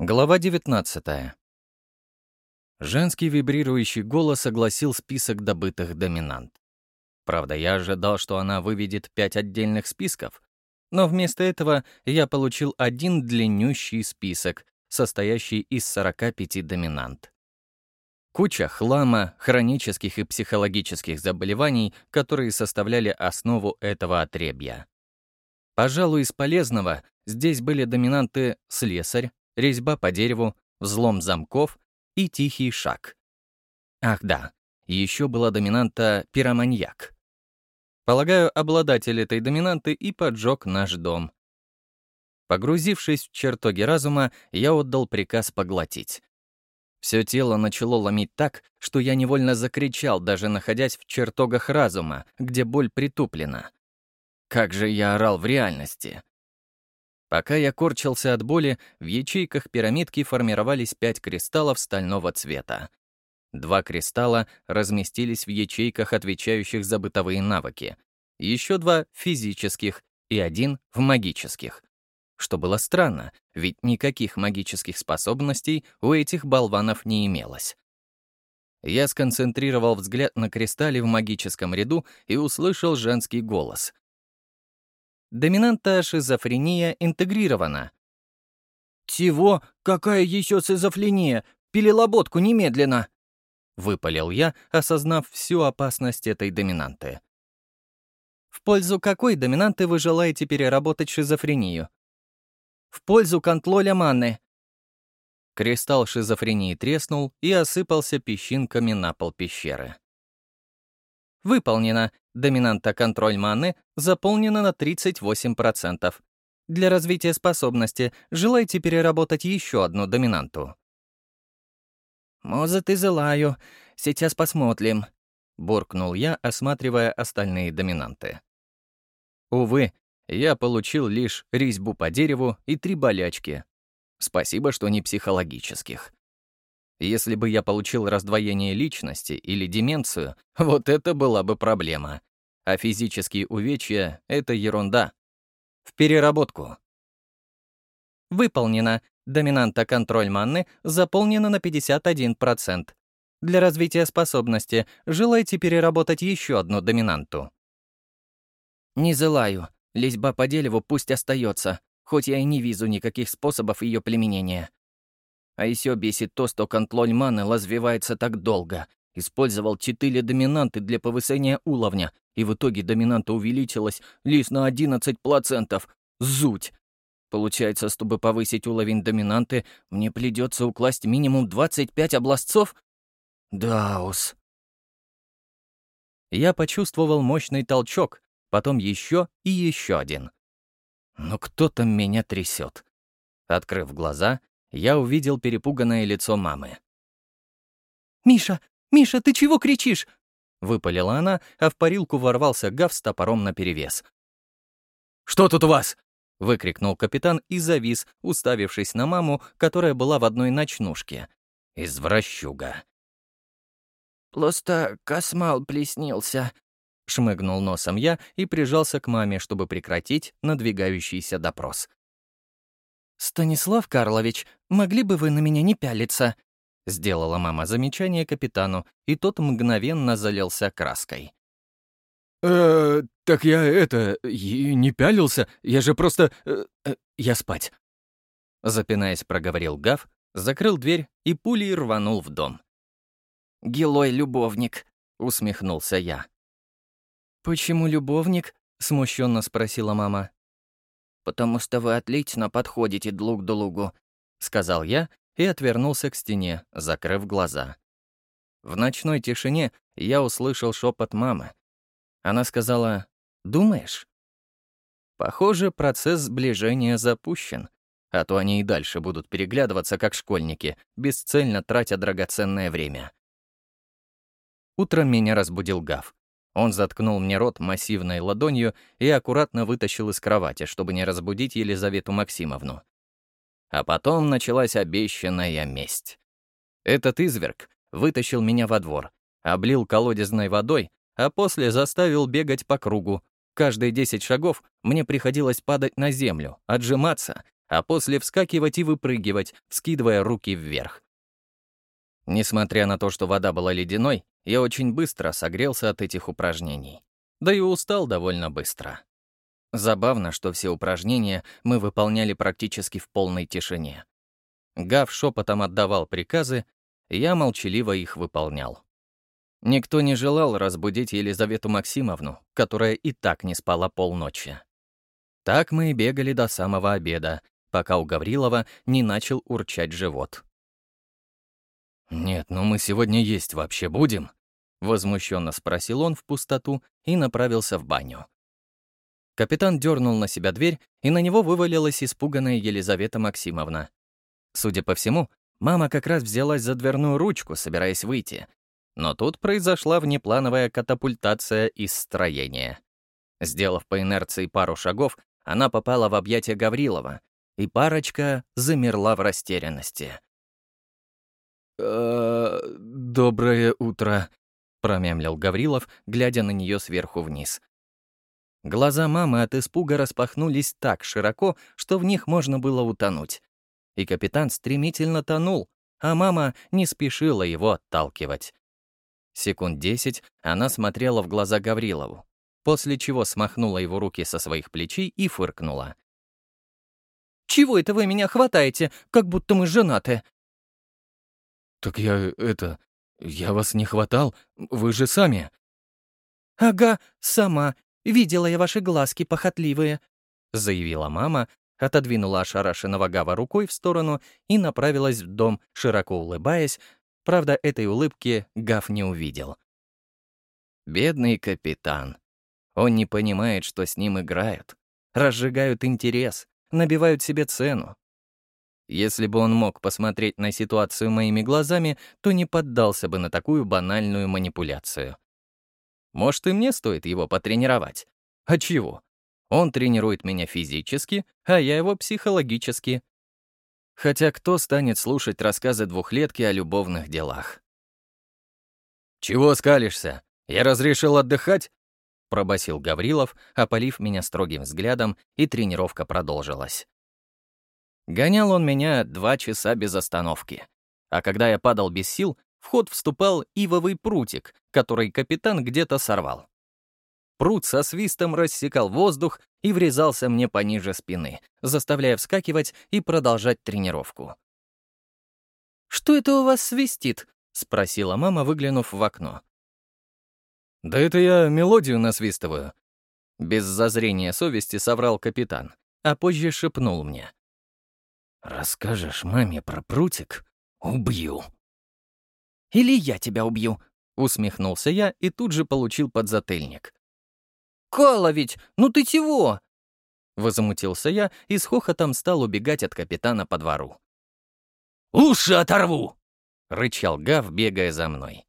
Глава 19. Женский вибрирующий голос огласил список добытых доминант. Правда, я ожидал, что она выведет пять отдельных списков, но вместо этого я получил один длиннющий список, состоящий из 45 доминант. Куча хлама, хронических и психологических заболеваний, которые составляли основу этого отребья. Пожалуй, из полезного здесь были доминанты слесарь, резьба по дереву, взлом замков и тихий шаг. Ах да, еще была доминанта пироманьяк. Полагаю, обладатель этой доминанты и поджег наш дом. Погрузившись в чертоги разума, я отдал приказ поглотить. Все тело начало ломить так, что я невольно закричал, даже находясь в чертогах разума, где боль притуплена. Как же я орал в реальности. Пока я корчился от боли, в ячейках пирамидки формировались пять кристаллов стального цвета. Два кристалла разместились в ячейках, отвечающих за бытовые навыки. Еще два — физических и один — в магических. Что было странно, ведь никаких магических способностей у этих болванов не имелось. Я сконцентрировал взгляд на кристалле в магическом ряду и услышал женский голос. Доминанта шизофрения интегрирована. «Чего? Какая еще шизофрения? Пилилоботку немедленно!» Выпалил я, осознав всю опасность этой доминанты. В пользу какой доминанты вы желаете переработать шизофрению? В пользу контроля манны. Кристалл шизофрении треснул и осыпался песчинками на пол пещеры. Выполнено. Доминанта контроль маны заполнена на 38%. Для развития способности желаете переработать еще одну доминанту? «Может, и желаю. Сейчас посмотрим», — буркнул я, осматривая остальные доминанты. Увы, я получил лишь резьбу по дереву и три болячки. Спасибо, что не психологических. Если бы я получил раздвоение личности или деменцию, вот это была бы проблема. А физические увечья — это ерунда. В переработку. Выполнено. Доминанта контроль манны заполнена на 51%. Для развития способности желаете переработать еще одну доминанту? Не желаю. Лезьба по дереву пусть остается, хоть я и не вижу никаких способов ее применения. А еще бесит то, что контроль маны развивается так долго. Использовал четыре доминанты для повышения уровня, и в итоге доминанта увеличилась лишь на 11%. Зуть! Получается, чтобы повысить уровень доминанты, мне придется укласть минимум 25 областцов? Да уж. Я почувствовал мощный толчок, потом еще и еще один. Но кто там меня трясет? Открыв глаза, я увидел перепуганное лицо мамы. «Миша! Миша, ты чего кричишь?» — выпалила она, а в парилку ворвался Гав с топором наперевес. «Что тут у вас?» — выкрикнул капитан и завис, уставившись на маму, которая была в одной ночнушке. Извращуга. «Просто космал плеснился», — шмыгнул носом я и прижался к маме, чтобы прекратить надвигающийся допрос. «Станислав Карлович, могли бы вы на меня не пялиться?» Сделала мама замечание капитану, и тот мгновенно залился краской. «Э, так я это... не пялился, я же просто... Э, э, я спать». Запинаясь, проговорил Гав, закрыл дверь и пулей рванул в дом. «Гилой любовник», — усмехнулся я. «Почему любовник?» — смущенно спросила мама потому что вы отлично подходите друг к другу», — сказал я и отвернулся к стене, закрыв глаза. В ночной тишине я услышал шепот мамы. Она сказала «Думаешь?» Похоже, процесс сближения запущен, а то они и дальше будут переглядываться, как школьники, бесцельно тратя драгоценное время. Утром меня разбудил Гав. Он заткнул мне рот массивной ладонью и аккуратно вытащил из кровати, чтобы не разбудить Елизавету Максимовну. А потом началась обещанная месть. Этот изверг вытащил меня во двор, облил колодезной водой, а после заставил бегать по кругу. Каждые десять шагов мне приходилось падать на землю, отжиматься а после вскакивать и выпрыгивать, скидывая руки вверх. Несмотря на то, что вода была ледяной, я очень быстро согрелся от этих упражнений. Да и устал довольно быстро. Забавно, что все упражнения мы выполняли практически в полной тишине. Гав шепотом отдавал приказы, я молчаливо их выполнял. Никто не желал разбудить Елизавету Максимовну, которая и так не спала полночи. Так мы и бегали до самого обеда, пока у Гаврилова не начал урчать живот. «Нет, ну мы сегодня есть вообще будем?» — возмущенно спросил он в пустоту и направился в баню. Капитан дернул на себя дверь, и на него вывалилась испуганная Елизавета Максимовна. Судя по всему, мама как раз взялась за дверную ручку, собираясь выйти. Но тут произошла внеплановая катапультация из строения. Сделав по инерции пару шагов, она попала в объятия Гаврилова, и парочка замерла в растерянности. «Э, «Доброе утро», — промямлил Гаврилов, глядя на нее сверху вниз. Глаза мамы от испуга распахнулись так широко, что в них можно было утонуть. И капитан стремительно тонул, а мама не спешила его отталкивать. Секунд десять она смотрела в глаза Гаврилову, после чего смахнула его руки со своих плечей и фыркнула. «Чего это вы меня хватаете, как будто мы женаты?» «Так я, это... Я вас не хватал? Вы же сами...» «Ага, сама. Видела я ваши глазки похотливые», — заявила мама, отодвинула ошарашенного Гава рукой в сторону и направилась в дом, широко улыбаясь. Правда, этой улыбки Гав не увидел. Бедный капитан. Он не понимает, что с ним играют, разжигают интерес, набивают себе цену. Если бы он мог посмотреть на ситуацию моими глазами, то не поддался бы на такую банальную манипуляцию. Может, и мне стоит его потренировать. А чего? Он тренирует меня физически, а я его психологически. Хотя кто станет слушать рассказы двухлетки о любовных делах? «Чего скалишься? Я разрешил отдыхать?» — пробасил Гаврилов, опалив меня строгим взглядом, и тренировка продолжилась. Гонял он меня два часа без остановки. А когда я падал без сил, в ход вступал ивовый прутик, который капитан где-то сорвал. Прут со свистом рассекал воздух и врезался мне пониже спины, заставляя вскакивать и продолжать тренировку. «Что это у вас свистит?» — спросила мама, выглянув в окно. «Да это я мелодию насвистываю», — без зазрения совести соврал капитан, а позже шепнул мне. «Расскажешь маме про прутик? Убью!» «Или я тебя убью!» — усмехнулся я и тут же получил подзатыльник. «Кала! Ну ты чего?» Возмутился я и с хохотом стал убегать от капитана по двору. «Уши оторву!» — рычал Гав, бегая за мной.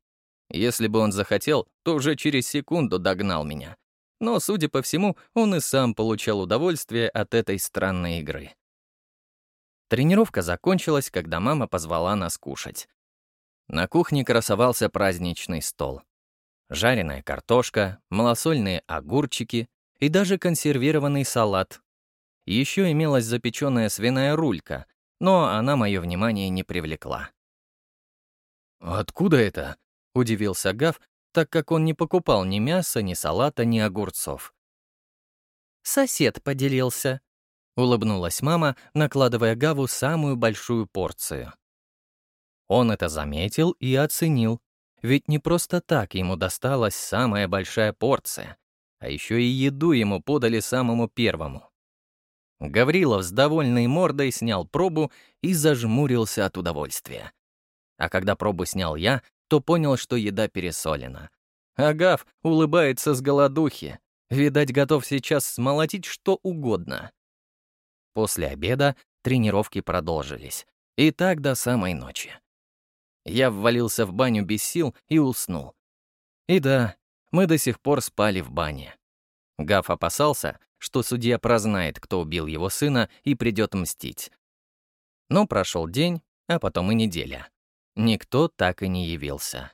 Если бы он захотел, то уже через секунду догнал меня. Но, судя по всему, он и сам получал удовольствие от этой странной игры. Тренировка закончилась, когда мама позвала нас кушать. На кухне красовался праздничный стол. Жареная картошка, малосольные огурчики и даже консервированный салат. Еще имелась запеченная свиная рулька, но она мое внимание не привлекла. «Откуда это?» — удивился Гав, так как он не покупал ни мяса, ни салата, ни огурцов. «Сосед поделился», — улыбнулась мама, накладывая Гаву самую большую порцию. Он это заметил и оценил, ведь не просто так ему досталась самая большая порция, а еще и еду ему подали самому первому. Гаврилов с довольной мордой снял пробу и зажмурился от удовольствия. А когда пробу снял я, то понял, что еда пересолена. Агав улыбается с голодухи. Видать, готов сейчас смолотить что угодно. После обеда тренировки продолжились. И так до самой ночи. Я ввалился в баню без сил и уснул. И да, мы до сих пор спали в бане. Гаф опасался, что судья прознает, кто убил его сына, и придет мстить. Но прошел день, а потом и неделя. Никто так и не явился.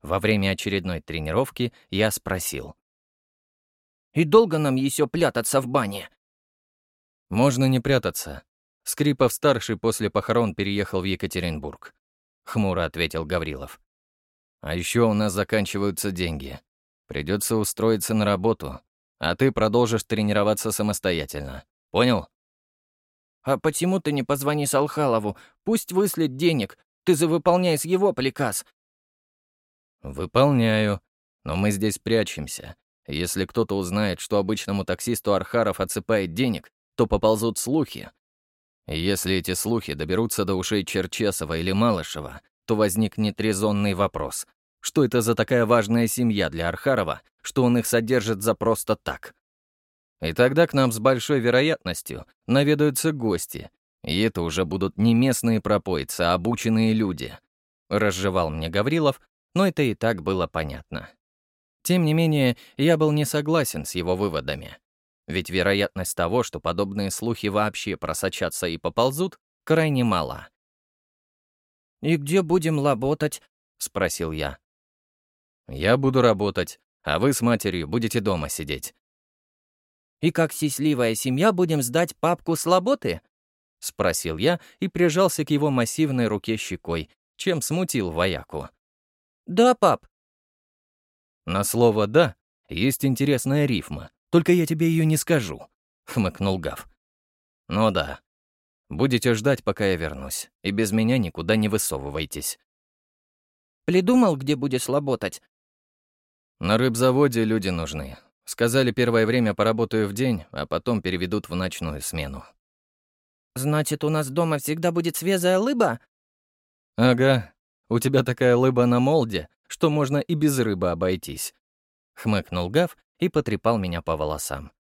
Во время очередной тренировки я спросил. «И долго нам еще прятаться в бане?» Можно не прятаться, Скрипов-старший после похорон переехал в Екатеринбург. Хмуро ответил Гаврилов. А еще у нас заканчиваются деньги. Придется устроиться на работу, а ты продолжишь тренироваться самостоятельно. Понял? «А почему ты не позвони Салхалову? Пусть выслет денег. Ты же выполняешь его приказ». «Выполняю. Но мы здесь прячемся. Если кто-то узнает, что обычному таксисту Архаров отсыпает денег, то поползут слухи. Если эти слухи доберутся до ушей Черчесова или Малышева, то возникнет резонный вопрос. Что это за такая важная семья для Архарова, что он их содержит за просто так? И тогда к нам с большой вероятностью наведаются гости, и это уже будут не местные пропойцы, а обученные люди. Разжевал мне Гаврилов, но это и так было понятно. Тем не менее, я был не согласен с его выводами. Ведь вероятность того, что подобные слухи вообще просочатся и поползут, крайне мала. «И где будем работать?» — спросил я. «Я буду работать, а вы с матерью будете дома сидеть. «И как счастливая семья будем сдать папку с работы?» — спросил я и прижался к его массивной руке щекой, чем смутил вояку. «Да, пап». «На слово «да» есть интересная рифма, только я тебе ее не скажу», — хмыкнул Гав. «Ну да. Будете ждать, пока я вернусь, и без меня никуда не высовывайтесь». «Придумал, где будешь работать?» «На рыбзаводе люди нужны, Сказали, первое время поработаю в день, а потом переведут в ночную смену. «Значит, у нас дома всегда будет свежая лыба?» «Ага. У тебя такая лыба на молде, что можно и без рыбы обойтись», — хмыкнул Гав и потрепал меня по волосам.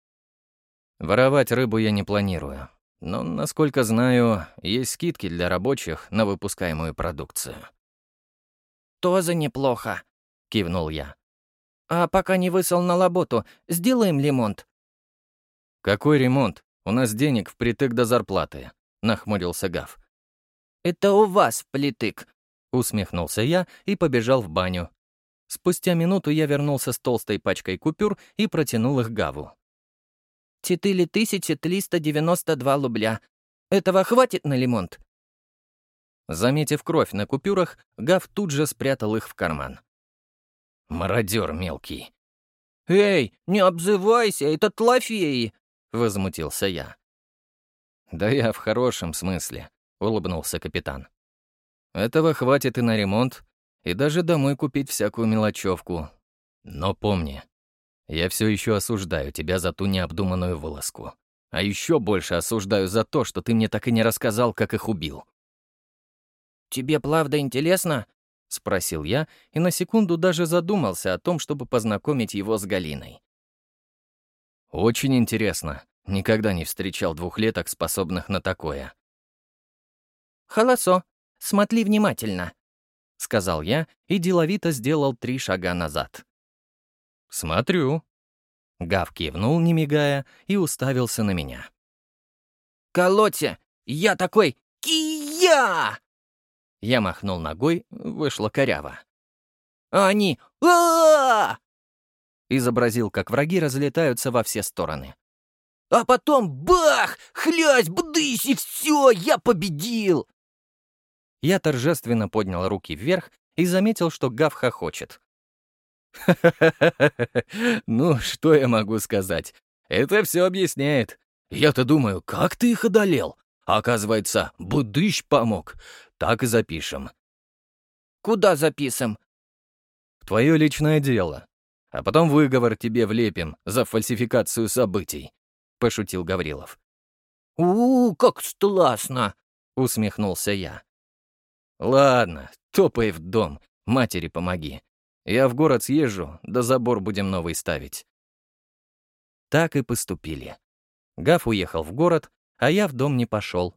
«Воровать рыбу я не планирую, но, насколько знаю, есть скидки для рабочих на выпускаемую продукцию». «Тоже неплохо», — кивнул я. А пока не высыл на работу, сделаем ремонт». «Какой ремонт? У нас денег впритык до зарплаты», — нахмурился Гав. «Это у вас вплитык», — усмехнулся я и побежал в баню. Спустя минуту я вернулся с толстой пачкой купюр и протянул их Гаву. «Четыре тысячи триста девяносто два рубля. Этого хватит на ремонт?» Заметив кровь на купюрах, Гав тут же спрятал их в карман. Мародер мелкий. «Эй, не обзывайся, это тлофеи!» — возмутился я. «Да я в хорошем смысле», — улыбнулся капитан. «Этого хватит и на ремонт, и даже домой купить всякую мелочевку. Но помни, я все еще осуждаю тебя за ту необдуманную вылазку. А еще больше осуждаю за то, что ты мне так и не рассказал, как их убил». «Тебе правда интересно?» — спросил я и на секунду даже задумался о том, чтобы познакомить его с Галиной. «Очень интересно. Никогда не встречал двухлеток, способных на такое». «Холосо, смотри внимательно», — сказал я и деловито сделал три шага назад. «Смотрю». Гав кивнул, не мигая, и уставился на меня. «Колоте, я такой кия!» Я махнул ногой, вышло коряво. А они а, Изобразил, как враги разлетаются во все стороны. А потом бах! Хлясь, бдысь, и все, я победил! Я торжественно поднял руки вверх и заметил, что Гав хохочет. Ну, что я могу сказать? Это все объясняет. Я-то думаю, как ты их одолел? оказывается, Будыщ помог. Так и запишем. Куда записым? В твое личное дело. А потом выговор тебе влепим за фальсификацию событий, пошутил Гаврилов. У, -у как страшно! усмехнулся я. Ладно, топай в дом, матери помоги. Я в город съезжу, да забор будем новый ставить. Так и поступили. Гаф уехал в город, а я в дом не пошел.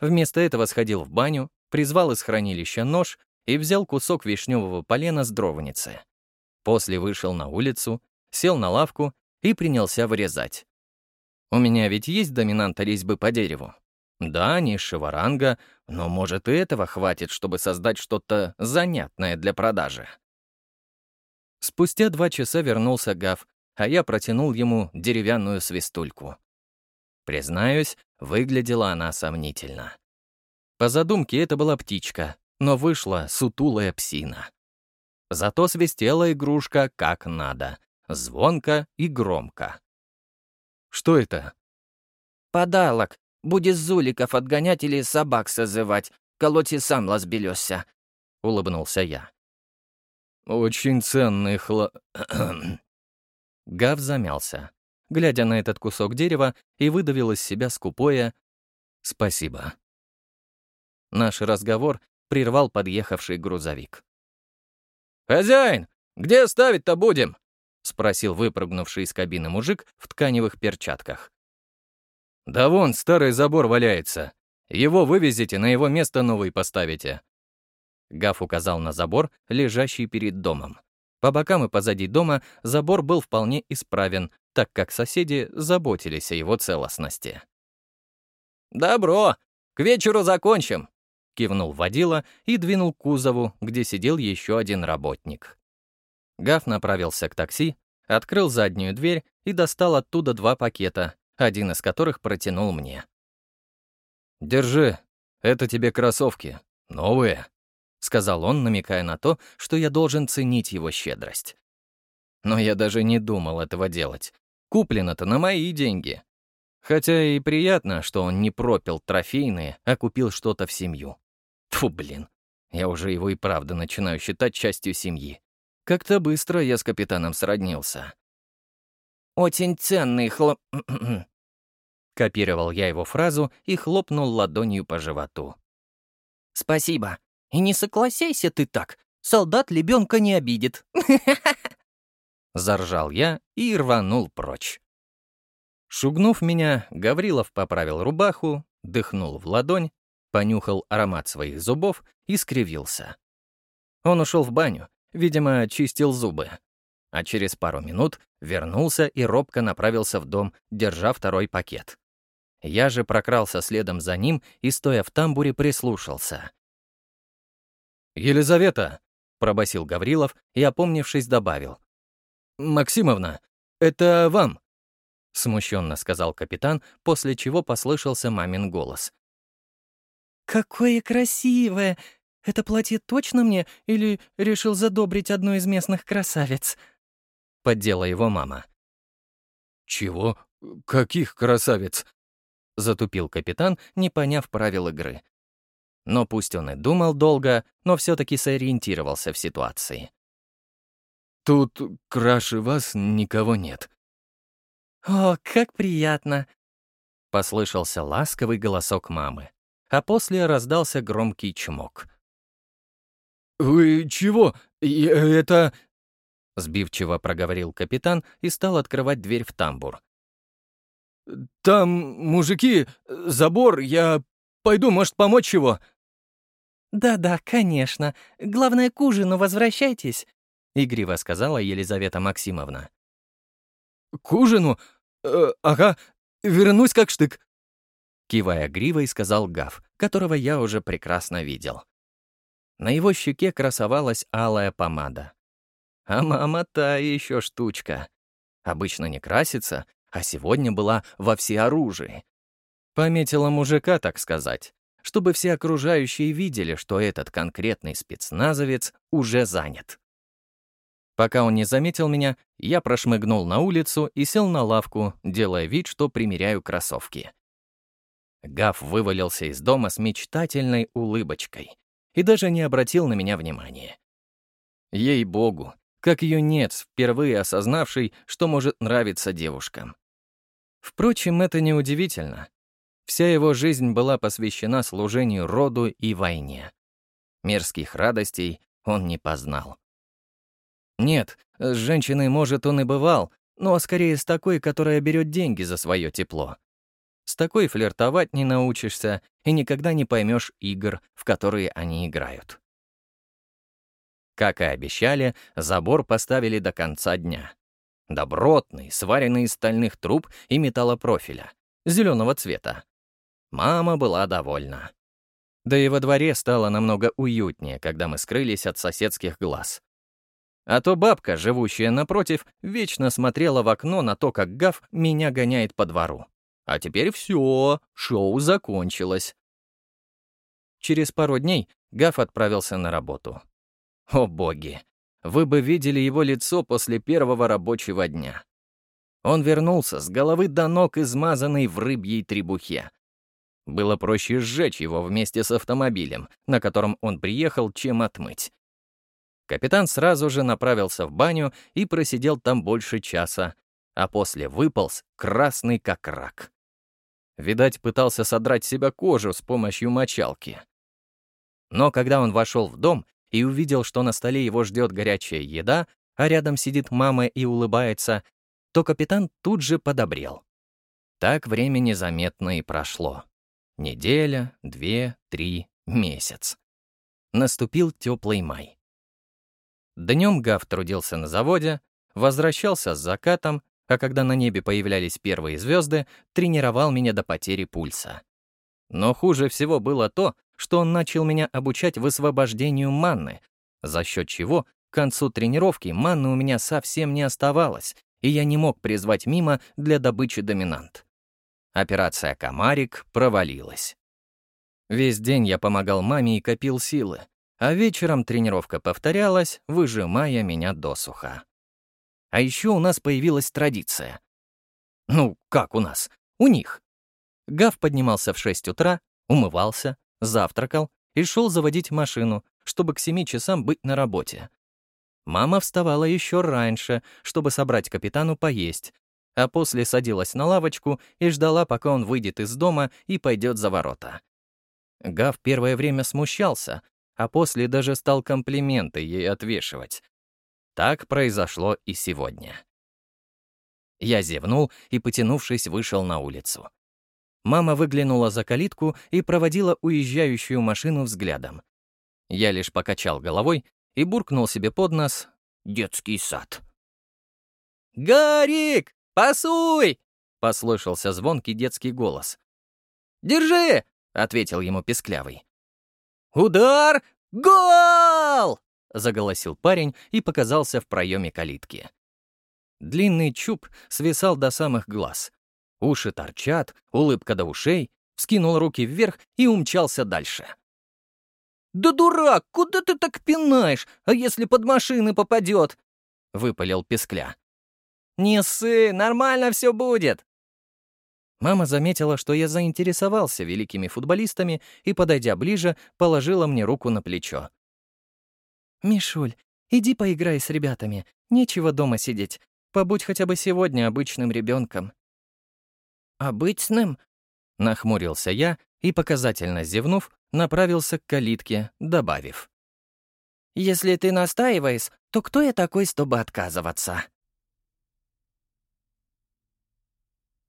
Вместо этого сходил в баню, призвал из хранилища нож и взял кусок вишневого полена с дровницы. После вышел на улицу, сел на лавку и принялся вырезать. У меня ведь есть доминанта резьбы по дереву. Да, низшего ранга, но, может, и этого хватит, чтобы создать что-то занятное для продажи. Спустя два часа вернулся Гав, а я протянул ему деревянную свистульку. Признаюсь, выглядела она сомнительно. По задумке это была птичка, но вышла сутулая псина. Зато свистела игрушка как надо, звонко и громко. «Что это?» «Подалок. Будешь зуликов отгонять или собак созывать. Колоть и сам лазбелёсся», — улыбнулся я. «Очень ценный хла...» Гав замялся, глядя на этот кусок дерева, и выдавил из себя скупое «Спасибо». Наш разговор прервал подъехавший грузовик. «Хозяин, где ставить-то будем?» — спросил выпрыгнувший из кабины мужик в тканевых перчатках. «Да вон старый забор валяется. Его вывезете, на его место новый поставите». Гаф указал на забор, лежащий перед домом. По бокам и позади дома забор был вполне исправен, так как соседи заботились о его целостности. «Добро! К вечеру закончим!» — кивнул водила и двинул к кузову, где сидел еще один работник. Гаф направился к такси, открыл заднюю дверь и достал оттуда два пакета, один из которых протянул мне. «Держи, это тебе кроссовки, новые», — сказал он, намекая на то, что я должен ценить его щедрость. Но я даже не думал этого делать. Куплено-то на мои деньги. Хотя и приятно, что он не пропил трофейные, а купил что-то в семью. Фу, блин. Я уже его и правда начинаю считать частью семьи. Как-то быстро я с капитаном сроднился. «Очень ценный хлоп...» Копировал я его фразу и хлопнул ладонью по животу. «Спасибо. И не согласяйся ты так. Солдат лебенка не обидит». Заржал я и рванул прочь. Шугнув меня, Гаврилов поправил рубаху, дыхнул в ладонь, понюхал аромат своих зубов и скривился. Он ушел в баню, видимо, чистил зубы а через пару минут вернулся и робко направился в дом, держа второй пакет. Я же прокрался следом за ним и, стоя в тамбуре, прислушался. «Елизавета!» — пробасил Гаврилов и, опомнившись, добавил. «Максимовна, это вам!» — смущенно сказал капитан, после чего послышался мамин голос. «Какое красивое! Это платье точно мне или решил задобрить одну из местных красавиц?» Поддела его мама. «Чего? Каких красавиц?» — затупил капитан, не поняв правил игры. Но пусть он и думал долго, но все таки сориентировался в ситуации. «Тут краше вас никого нет». «О, как приятно!» — послышался ласковый голосок мамы, а после раздался громкий чмок. «Вы чего? Это...» — сбивчиво проговорил капитан и стал открывать дверь в тамбур. «Там мужики, забор, я пойду, может, помочь его?» «Да-да, конечно. Главное, к ужину возвращайтесь», — игриво сказала Елизавета Максимовна. «К ужину? Э, ага, вернусь как штык», — кивая гривой, сказал Гав, которого я уже прекрасно видел. На его щеке красовалась алая помада. А мама та еще штучка. Обычно не красится, а сегодня была во всеоружии. Пометила мужика, так сказать, чтобы все окружающие видели, что этот конкретный спецназовец уже занят. Пока он не заметил меня, я прошмыгнул на улицу и сел на лавку, делая вид, что примеряю кроссовки. Гав вывалился из дома с мечтательной улыбочкой и даже не обратил на меня внимания. Ей-богу, как юнец, впервые осознавший, что может нравиться девушкам. Впрочем, это неудивительно. Вся его жизнь была посвящена служению роду и войне. Мерзких радостей он не познал. Нет, с женщиной, может, он и бывал, но скорее с такой, которая берет деньги за свое тепло. С такой флиртовать не научишься и никогда не поймешь игр, в которые они играют. Как и обещали, забор поставили до конца дня. Добротный, сваренный из стальных труб и металлопрофиля, зеленого цвета. Мама была довольна. Да и во дворе стало намного уютнее, когда мы скрылись от соседских глаз. А то бабка, живущая напротив, вечно смотрела в окно на то, как Гав меня гоняет по двору. А теперь все, шоу закончилось. Через пару дней Гаф отправился на работу. О боги, вы бы видели его лицо после первого рабочего дня. Он вернулся с головы до ног, измазанный в рыбьей требухе. Было проще сжечь его вместе с автомобилем, на котором он приехал, чем отмыть. Капитан сразу же направился в баню и просидел там больше часа, а после выполз, красный как рак. Видать, пытался содрать себя кожу с помощью мочалки. Но когда он вошел в дом и увидел, что на столе его ждет горячая еда, а рядом сидит мама и улыбается, то капитан тут же подобрел. Так время незаметно и прошло. Неделя, две, три, месяц. Наступил теплый май. Днем Гав трудился на заводе, возвращался с закатом, а когда на небе появлялись первые звезды, тренировал меня до потери пульса. Но хуже всего было то, что он начал меня обучать высвобождению манны, за счет чего к концу тренировки манны у меня совсем не оставалось, и я не мог призвать мимо для добычи доминант. Операция «Комарик» провалилась. Весь день я помогал маме и копил силы, а вечером тренировка повторялась, выжимая меня досуха. А еще у нас появилась традиция. Ну, как у нас? У них. Гав поднимался в 6 утра, умывался, завтракал и шел заводить машину, чтобы к 7 часам быть на работе. Мама вставала еще раньше, чтобы собрать капитану поесть, а после садилась на лавочку и ждала, пока он выйдет из дома и пойдет за ворота. Гав первое время смущался, а после даже стал комплименты ей отвешивать. Так произошло и сегодня. Я зевнул и, потянувшись, вышел на улицу. Мама выглянула за калитку и проводила уезжающую машину взглядом. Я лишь покачал головой и буркнул себе под нос «Детский сад». «Гарик, пасуй!» — послышался звонкий детский голос. «Держи!» — ответил ему песклявый. «Удар! Гол!» — заголосил парень и показался в проеме калитки. Длинный чуб свисал до самых глаз. Уши торчат, улыбка до ушей, вскинул руки вверх и умчался дальше. «Да дурак, куда ты так пинаешь? А если под машины попадет?» — выпалил Пескля. «Не ссы, нормально все будет!» Мама заметила, что я заинтересовался великими футболистами и, подойдя ближе, положила мне руку на плечо. «Мишуль, иди поиграй с ребятами. Нечего дома сидеть. Побудь хотя бы сегодня обычным ребенком. «Обычным?» — нахмурился я и, показательно зевнув, направился к калитке, добавив. «Если ты настаиваешь, то кто я такой, чтобы отказываться?»